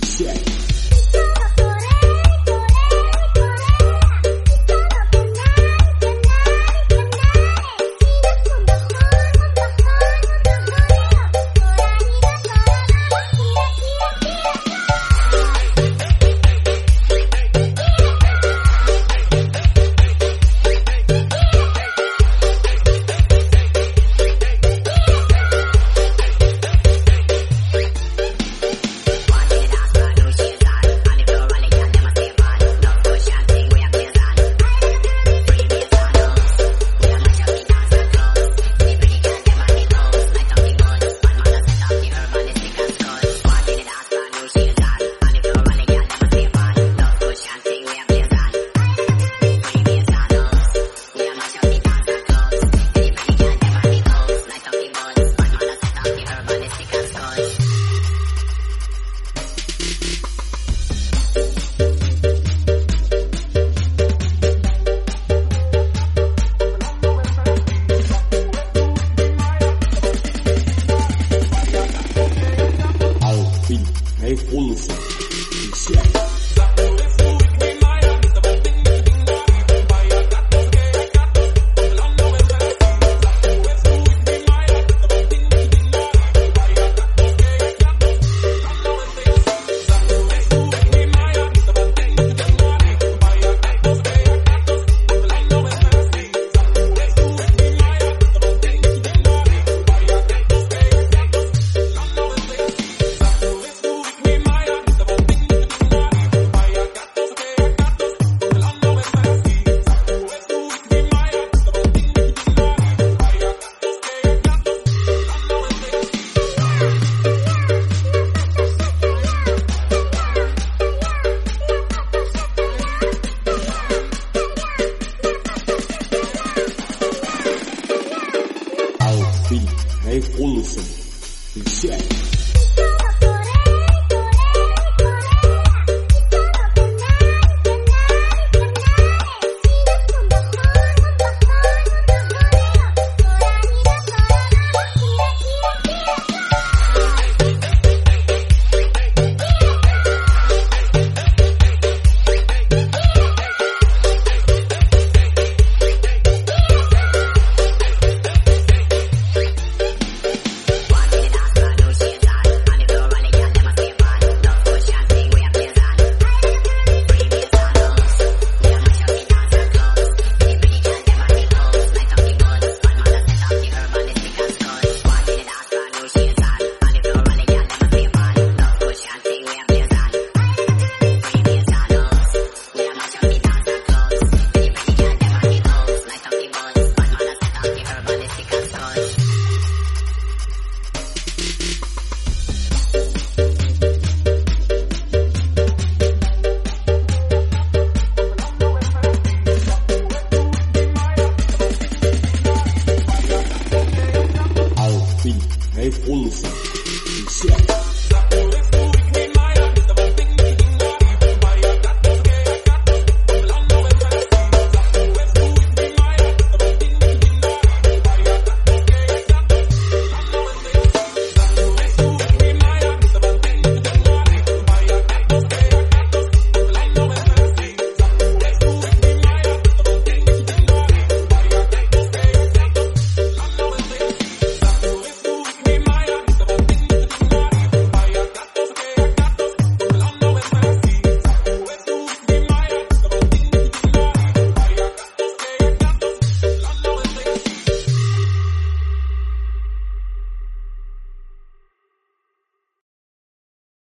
Check. beat. Dave Olson. Check. Hey, full of himself.